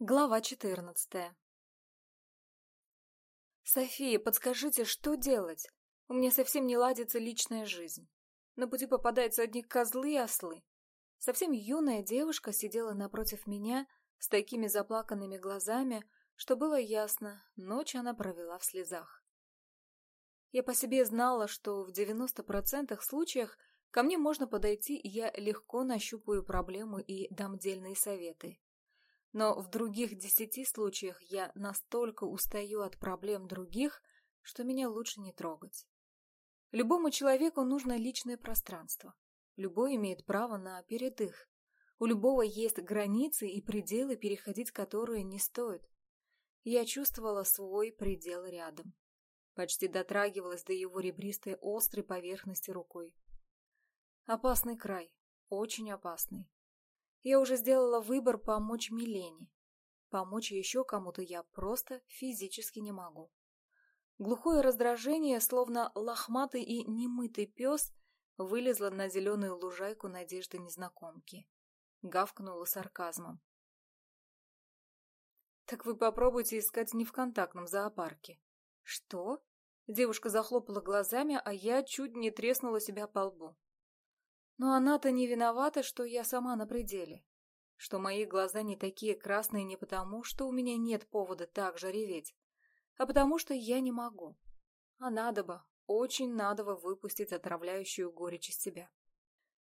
Глава 14 «София, подскажите, что делать? У меня совсем не ладится личная жизнь. На пути попадаются одни козлы и ослы. Совсем юная девушка сидела напротив меня с такими заплаканными глазами, что было ясно, ночь она провела в слезах. Я по себе знала, что в 90% случаях ко мне можно подойти, и я легко нащупаю проблемы и дам дельные советы. Но в других десяти случаях я настолько устаю от проблем других, что меня лучше не трогать. Любому человеку нужно личное пространство. Любой имеет право на передых. У любого есть границы и пределы, переходить которые не стоит. Я чувствовала свой предел рядом. Почти дотрагивалась до его ребристой острой поверхности рукой. Опасный край, очень опасный. Я уже сделала выбор помочь Милене. Помочь еще кому-то я просто физически не могу. Глухое раздражение, словно лохматый и немытый пес, вылезло на зеленую лужайку надежды незнакомки. Гавкнула сарказмом. «Так вы попробуйте искать не в контактном зоопарке». «Что?» Девушка захлопала глазами, а я чуть не треснула себя по лбу. Но она-то не виновата, что я сама на пределе. Что мои глаза не такие красные не потому, что у меня нет повода так же реветь, а потому что я не могу. А надо бы, очень надо бы выпустить отравляющую горечь из себя.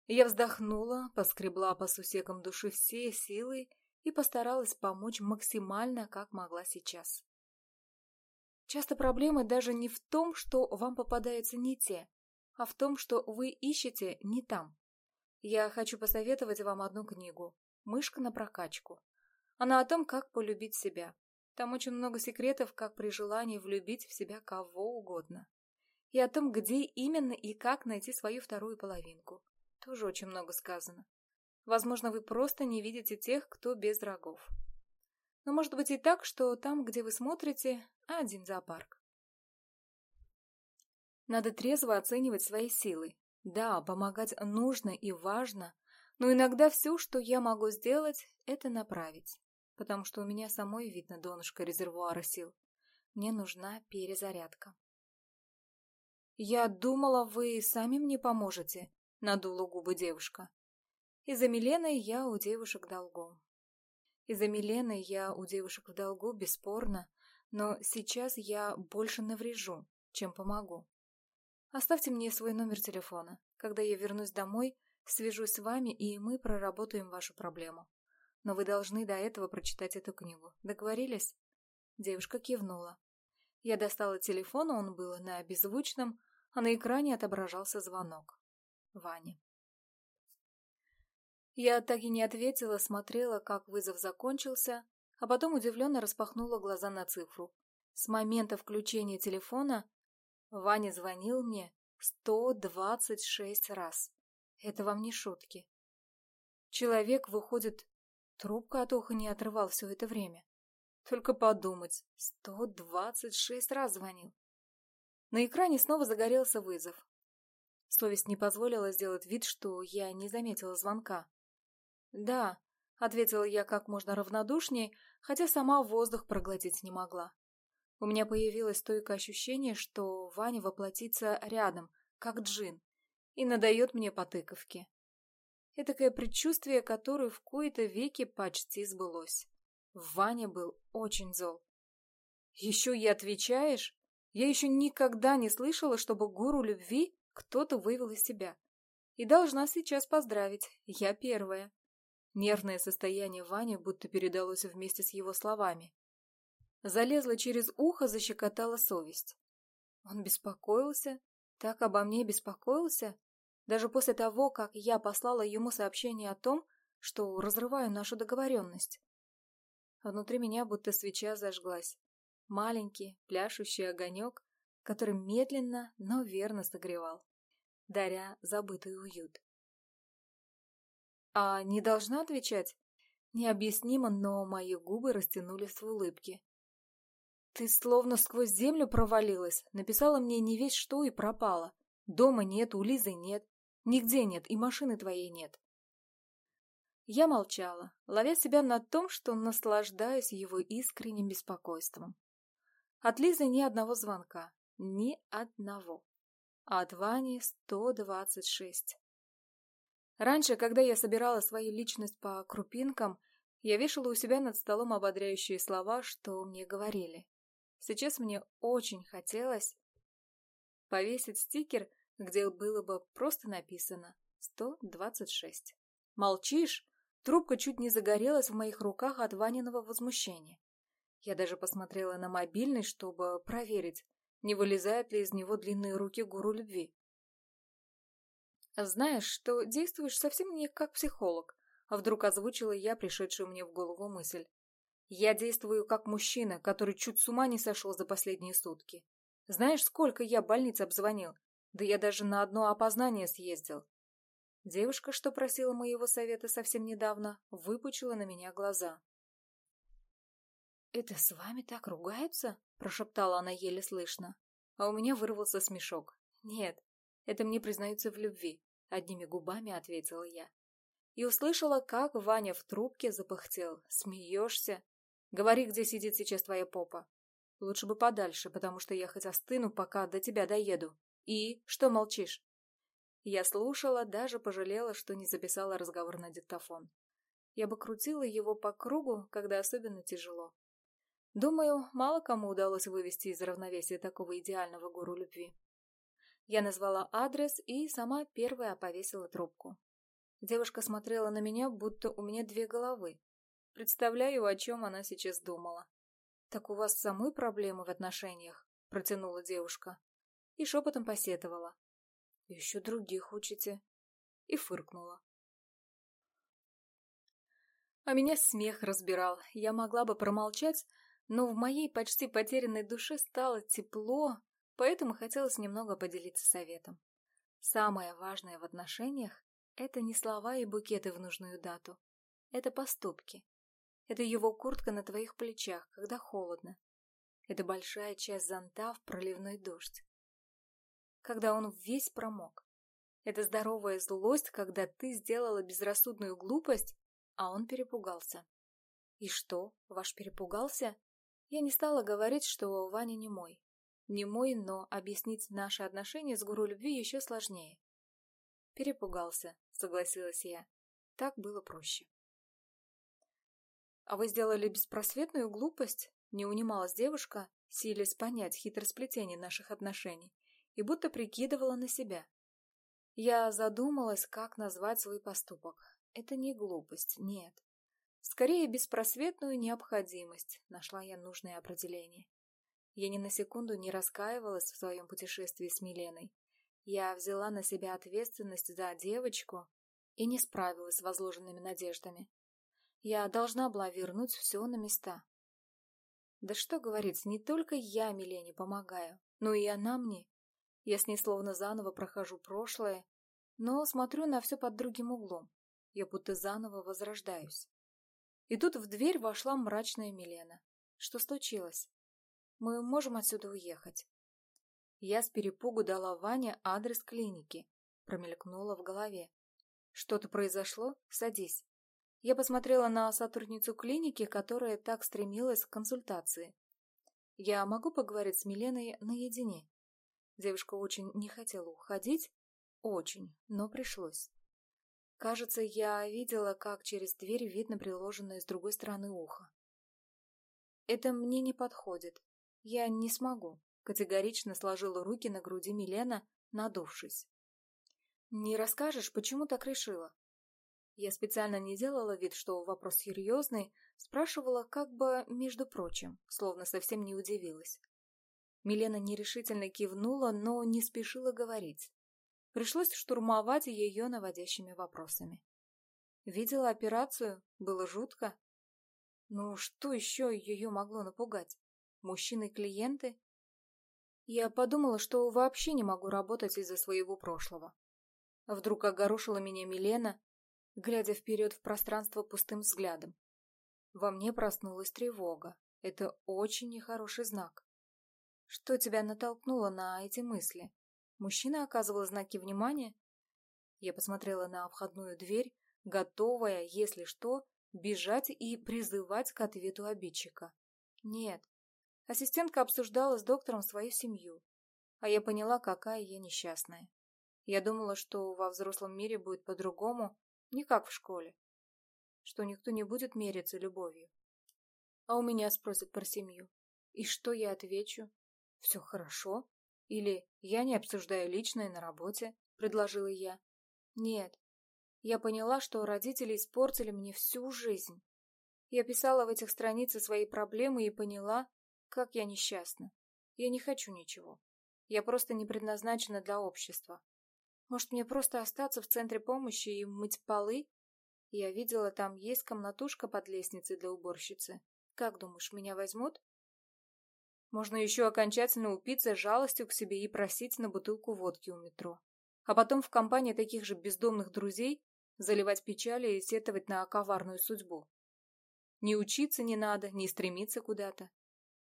Я вздохнула, поскребла по сусекам души все силы и постаралась помочь максимально, как могла сейчас. Часто проблема даже не в том, что вам попадаются не те, а в том, что вы ищете не там. Я хочу посоветовать вам одну книгу «Мышка на прокачку». Она о том, как полюбить себя. Там очень много секретов, как при желании влюбить в себя кого угодно. И о том, где именно и как найти свою вторую половинку. Тоже очень много сказано. Возможно, вы просто не видите тех, кто без врагов. Но может быть и так, что там, где вы смотрите, один зоопарк. Надо трезво оценивать свои силы. Да, помогать нужно и важно, но иногда все, что я могу сделать, это направить. Потому что у меня самой видно донышко резервуара сил. Мне нужна перезарядка. «Я думала, вы сами мне поможете», — надула губы девушка. «Из-за Милены я у девушек долгу». Из-за Милены я у девушек в долгу, бесспорно, но сейчас я больше наврежу, чем помогу. Оставьте мне свой номер телефона. Когда я вернусь домой, свяжусь с вами, и мы проработаем вашу проблему. Но вы должны до этого прочитать эту книгу. Договорились?» Девушка кивнула. Я достала телефон, он был на беззвучном, а на экране отображался звонок. Ваня. Я так и не ответила, смотрела, как вызов закончился, а потом удивленно распахнула глаза на цифру. С момента включения телефона Ваня звонил мне 126 раз. Это вам не шутки. Человек, выходит, трубка от уха не отрывал все это время. Только подумать, 126 раз звонил. На экране снова загорелся вызов. Совесть не позволила сделать вид, что я не заметила звонка. «Да», — ответила я как можно равнодушнее, хотя сама воздух проглотить не могла. У меня появилось стойкое ощущение, что Ваня воплотится рядом, как джин, и надает мне потыковки. Этакое предчувствие, которое в кои-то веки почти сбылось. Ваня был очень зол. «Еще и отвечаешь? Я еще никогда не слышала, чтобы гуру любви кто-то вывел из себя. И должна сейчас поздравить, я первая». Нервное состояние Вани будто передалось вместе с его словами залезла через ухо, защекотала совесть. Он беспокоился? Так обо мне беспокоился? Даже после того, как я послала ему сообщение о том, что разрываю нашу договоренность. Внутри меня будто свеча зажглась. Маленький, пляшущий огонек, который медленно, но верно согревал, даря забытый уют. «А не должна отвечать?» Необъяснимо, но мои губы растянулись в улыбке. Ты словно сквозь землю провалилась, написала мне не весь что и пропала. Дома нет, у Лизы нет, нигде нет и машины твоей нет. Я молчала, ловя себя на том, что наслаждаюсь его искренним беспокойством. От Лизы ни одного звонка, ни одного. А от Вани 126. Раньше, когда я собирала свою личность по крупинкам, я вешала у себя над столом ободряющие слова, что мне говорили. Сейчас мне очень хотелось повесить стикер, где было бы просто написано 126. «Молчишь?» Трубка чуть не загорелась в моих руках от Ваниного возмущения. Я даже посмотрела на мобильный, чтобы проверить, не вылезают ли из него длинные руки гуру любви. «Знаешь, что действуешь совсем не как психолог», — А вдруг озвучила я пришедшую мне в голову мысль. Я действую как мужчина, который чуть с ума не сошел за последние сутки. Знаешь, сколько я больниц обзвонил? Да я даже на одно опознание съездил. Девушка, что просила моего совета совсем недавно, выпучила на меня глаза. «Это с вами так ругаются?» – прошептала она еле слышно. А у меня вырвался смешок. «Нет, это мне признаются в любви», – одними губами ответила я. И услышала, как Ваня в трубке запыхтел. «Смеешься? Говори, где сидит сейчас твоя попа. Лучше бы подальше, потому что я хоть остыну, пока до тебя доеду. И что молчишь?» Я слушала, даже пожалела, что не записала разговор на диктофон. Я бы крутила его по кругу, когда особенно тяжело. Думаю, мало кому удалось вывести из равновесия такого идеального гуру любви. Я назвала адрес и сама первая повесила трубку. Девушка смотрела на меня, будто у меня две головы представляю, о чем она сейчас думала. «Так у вас самой проблемы в отношениях?» – протянула девушка. И шепотом посетовала. «Еще других учите». И фыркнула. А меня смех разбирал. Я могла бы промолчать, но в моей почти потерянной душе стало тепло, поэтому хотелось немного поделиться советом. Самое важное в отношениях – это не слова и букеты в нужную дату. Это поступки. Это его куртка на твоих плечах, когда холодно. Это большая часть зонта в проливной дождь. Когда он весь промок. Это здоровая злость, когда ты сделала безрассудную глупость, а он перепугался. И что, ваш перепугался? Я не стала говорить, что Ваня не мой. Не мой, но объяснить наши отношения с гуру любви еще сложнее. Перепугался, согласилась я. Так было проще. А вы сделали беспросветную глупость? Не унималась девушка, силясь понять хитросплетение наших отношений и будто прикидывала на себя. Я задумалась, как назвать свой поступок. Это не глупость, нет. Скорее, беспросветную необходимость, нашла я нужное определение. Я ни на секунду не раскаивалась в своем путешествии с Миленой. Я взяла на себя ответственность за девочку и не справилась с возложенными надеждами. Я должна была вернуть все на места. Да что говорить, не только я Милене помогаю, но и она мне. Я с ней словно заново прохожу прошлое, но смотрю на все под другим углом. Я будто заново возрождаюсь. И тут в дверь вошла мрачная Милена. Что случилось? Мы можем отсюда уехать. Я с перепугу дала Ване адрес клиники. Промелькнула в голове. Что-то произошло? Садись. Я посмотрела на сотрудницу клиники, которая так стремилась к консультации. Я могу поговорить с Миленой наедине? Девушка очень не хотела уходить, очень, но пришлось. Кажется, я видела, как через дверь видно приложенное с другой стороны ухо. «Это мне не подходит. Я не смогу», — категорично сложила руки на груди Милена, надувшись. «Не расскажешь, почему так решила?» Я специально не делала вид, что вопрос серьезный, спрашивала как бы между прочим, словно совсем не удивилась. Милена нерешительно кивнула, но не спешила говорить. Пришлось штурмовать ее наводящими вопросами. Видела операцию, было жутко. Ну что еще ее могло напугать? Мужчины-клиенты? Я подумала, что вообще не могу работать из-за своего прошлого. Вдруг огорошила меня Милена, глядя вперед в пространство пустым взглядом. Во мне проснулась тревога. Это очень нехороший знак. Что тебя натолкнуло на эти мысли? Мужчина оказывал знаки внимания? Я посмотрела на обходную дверь, готовая, если что, бежать и призывать к ответу обидчика. Нет. Ассистентка обсуждала с доктором свою семью. А я поняла, какая я несчастная. Я думала, что во взрослом мире будет по-другому, не как в школе. Что никто не будет мериться любовью. А у меня спросят про семью. И что я отвечу? Все хорошо? Или я не обсуждаю личное на работе? Предложила я. Нет. Я поняла, что родители испортили мне всю жизнь. Я писала в этих страницах свои проблемы и поняла, как я несчастна. Я не хочу ничего. Я просто не предназначена для общества. Может, мне просто остаться в центре помощи и мыть полы? Я видела, там есть комнатушка под лестницей для уборщицы. Как думаешь, меня возьмут? Можно еще окончательно упиться жалостью к себе и просить на бутылку водки у метро. А потом в компании таких же бездомных друзей заливать печали и сетовать на коварную судьбу. Не учиться не надо, не стремиться куда-то.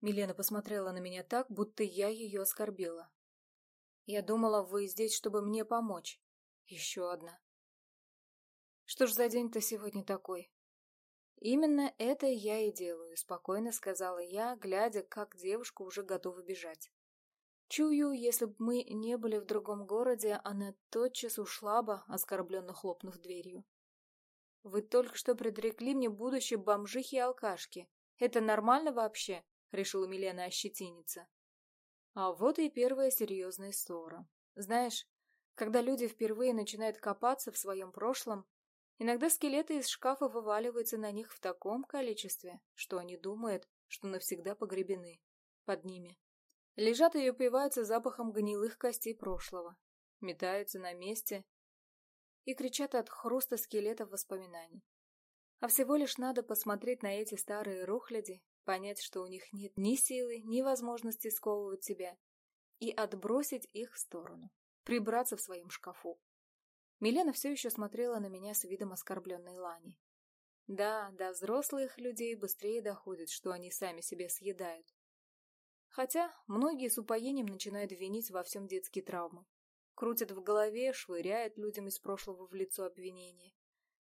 Милена посмотрела на меня так, будто я ее оскорбила. Я думала, вы здесь, чтобы мне помочь. Еще одна. Что ж за день-то сегодня такой? Именно это я и делаю, спокойно сказала я, глядя, как девушка уже готова бежать. Чую, если бы мы не были в другом городе, она тотчас ушла бы, оскорбленно хлопнув дверью. Вы только что предрекли мне будущее бомжихи и алкашки. Это нормально вообще? Решила Милена ощетиниться. А Вот и первая серьезная ссора. Знаешь, когда люди впервые начинают копаться в своем прошлом, иногда скелеты из шкафа вываливаются на них в таком количестве, что они думают, что навсегда погребены под ними. Лежат и упиваются запахом гнилых костей прошлого, метаются на месте и кричат от хруста скелетов воспоминаний. А всего лишь надо посмотреть на эти старые рухляди Понять, что у них нет ни силы, ни возможности сковывать себя, и отбросить их в сторону, прибраться в своем шкафу. Милена все еще смотрела на меня с видом оскорбленной Лани. Да, до взрослых людей быстрее доходит, что они сами себя съедают. Хотя многие с упоением начинают винить во всем детские травмы. Крутят в голове, швыряют людям из прошлого в лицо обвинения.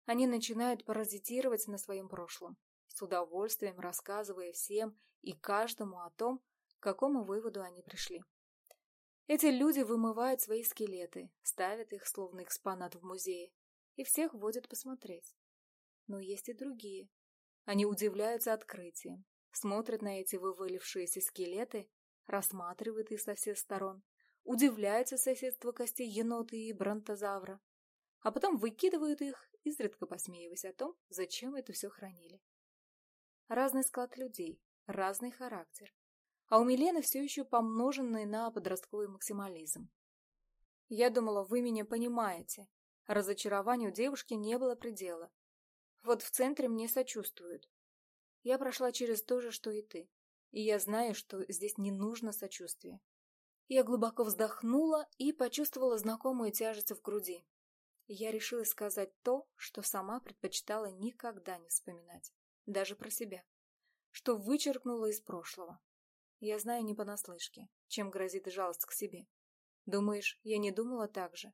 Они начинают паразитировать на своем прошлом, с удовольствием рассказывая всем и каждому о том, к какому выводу они пришли. Эти люди вымывают свои скелеты, ставят их словно экспонат в музее и всех водят посмотреть. Но есть и другие. Они удивляются открытием, смотрят на эти вывалившиеся скелеты, рассматривают их со всех сторон, удивляются соседству костей енота и бронтозавра, а потом выкидывают их, изредка посмеиваясь о том, Разный склад людей, разный характер. А у Милены все еще помноженный на подростковый максимализм. Я думала, вы меня понимаете. Разочарованию девушки не было предела. Вот в центре мне сочувствуют. Я прошла через то же, что и ты. И я знаю, что здесь не нужно сочувствия. Я глубоко вздохнула и почувствовала знакомую тяжесть в груди. Я решила сказать то, что сама предпочитала никогда не вспоминать даже про себя, что вычеркнула из прошлого. Я знаю не понаслышке, чем грозит жалость к себе. Думаешь, я не думала так же?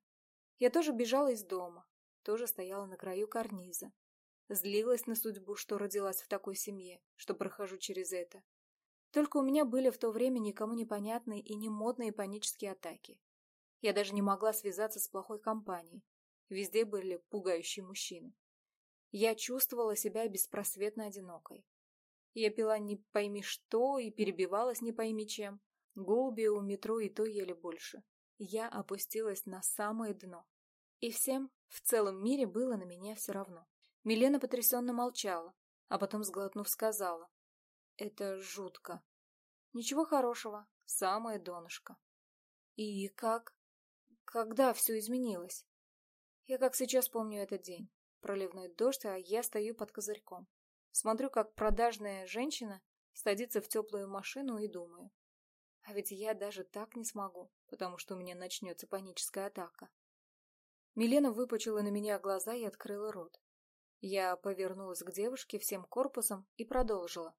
Я тоже бежала из дома, тоже стояла на краю карниза. Злилась на судьбу, что родилась в такой семье, что прохожу через это. Только у меня были в то время никому непонятные и немодные панические атаки. Я даже не могла связаться с плохой компанией. Везде были пугающие мужчины. Я чувствовала себя беспросветно одинокой. Я пила не пойми что и перебивалась не пойми чем. Голуби у метро и то ели больше. Я опустилась на самое дно. И всем в целом мире было на меня все равно. Милена потрясенно молчала, а потом, сглотнув, сказала. Это жутко. Ничего хорошего, самое донышко. И как? Когда все изменилось? Я как сейчас помню этот день. Проливной дождь, а я стою под козырьком. Смотрю, как продажная женщина садится в теплую машину и думаю. А ведь я даже так не смогу, потому что у меня начнется паническая атака. Милена выпучила на меня глаза и открыла рот. Я повернулась к девушке всем корпусом и продолжила.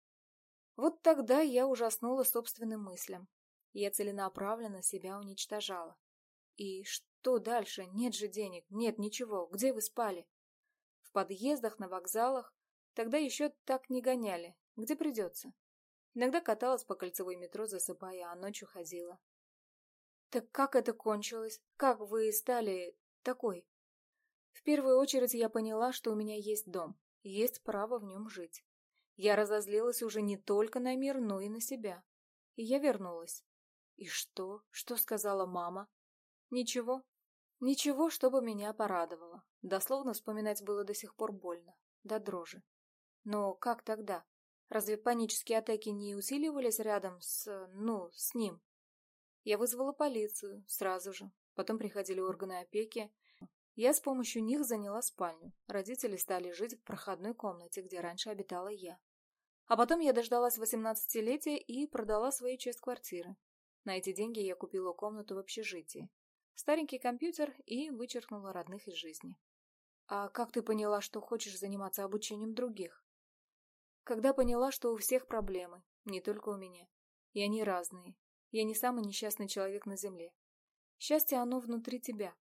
Вот тогда я ужаснула собственным мыслям. Я целенаправленно себя уничтожала. И что дальше? Нет же денег, нет ничего. Где вы спали? В подъездах, на вокзалах. Тогда еще так не гоняли, где придется. Иногда каталась по кольцевой метро, засыпая, а ночью ходила. Так как это кончилось? Как вы стали такой? В первую очередь я поняла, что у меня есть дом, есть право в нем жить. Я разозлилась уже не только на мир, но и на себя. И я вернулась. И что? Что Дословно вспоминать было до сих пор больно, до дрожи. Но как тогда? Разве панические атаки не усиливались рядом с... ну, с ним? Я вызвала полицию сразу же. Потом приходили органы опеки. Я с помощью них заняла спальню. Родители стали жить в проходной комнате, где раньше обитала я. А потом я дождалась восемнадцатилетия и продала свою часть квартиры. На эти деньги я купила комнату в общежитии, старенький компьютер и вычеркнула родных из жизни. А как ты поняла, что хочешь заниматься обучением других? Когда поняла, что у всех проблемы, не только у меня. И они разные. Я не самый несчастный человек на земле. Счастье оно внутри тебя.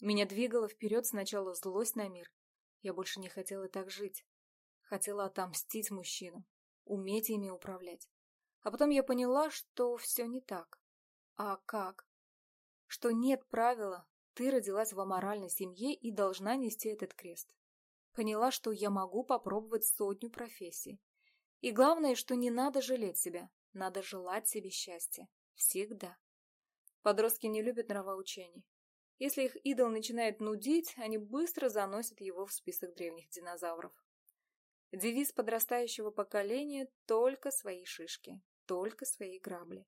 Меня двигало вперед сначала злость на мир. Я больше не хотела так жить. Хотела отомстить мужчинам, уметь ими управлять. А потом я поняла, что все не так. А Ты родилась в аморальной семье и должна нести этот крест. Поняла, что я могу попробовать сотню профессий. И главное, что не надо жалеть себя, надо желать себе счастья. Всегда. Подростки не любят нравоучений. Если их идол начинает нудить, они быстро заносят его в список древних динозавров. Девиз подрастающего поколения – только свои шишки, только свои грабли.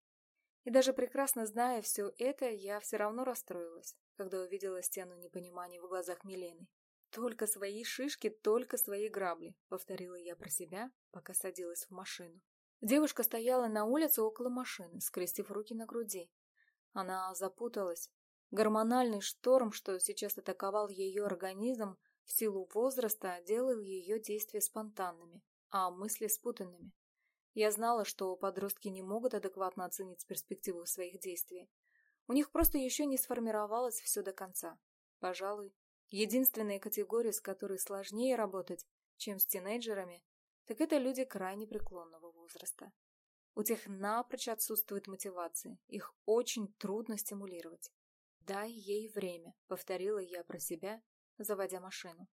И даже прекрасно зная все это, я все равно расстроилась когда увидела стену непонимания в глазах Милены. «Только свои шишки, только свои грабли», — повторила я про себя, пока садилась в машину. Девушка стояла на улице около машины, скрестив руки на груди. Она запуталась. Гормональный шторм, что сейчас атаковал ее организм, в силу возраста делал ее действия спонтанными, а мысли спутанными. Я знала, что подростки не могут адекватно оценить перспективу своих действий, У них просто еще не сформировалось все до конца. Пожалуй, единственная категория, с которой сложнее работать, чем с тинейджерами, так это люди крайне преклонного возраста. У тех напрочь отсутствует мотивация, их очень трудно стимулировать. «Дай ей время», — повторила я про себя заводя машину.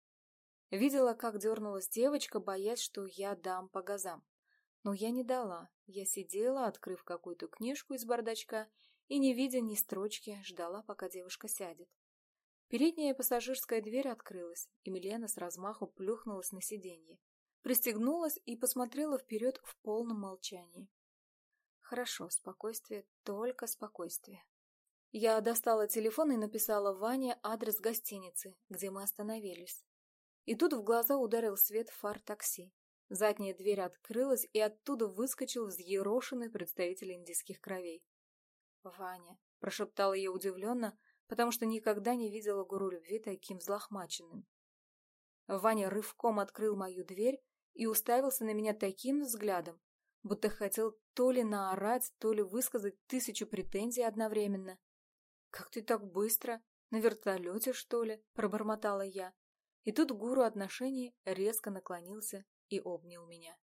Видела, как дернулась девочка, боясь, что я дам по газам. Но я не дала. Я сидела, открыв какую-то книжку из бардачка, и, не видя ни строчки, ждала, пока девушка сядет. Передняя пассажирская дверь открылась, и Милена с размаху плюхнулась на сиденье. Пристегнулась и посмотрела вперед в полном молчании. Хорошо, спокойствие, только спокойствие. Я достала телефон и написала Ване адрес гостиницы, где мы остановились. И тут в глаза ударил свет фар такси. Задняя дверь открылась, и оттуда выскочил взъерошенный представитель индийских кровей.«Ваня», — прошептала я удивленно, потому что никогда не видела гуру любви таким взлохмаченным. Ваня рывком открыл мою дверь и уставился на меня таким взглядом, будто хотел то ли наорать, то ли высказать тысячу претензий одновременно. «Как ты так быстро? На вертолете, что ли?» – пробормотала я. И тут гуру отношений резко наклонился и обнял меня.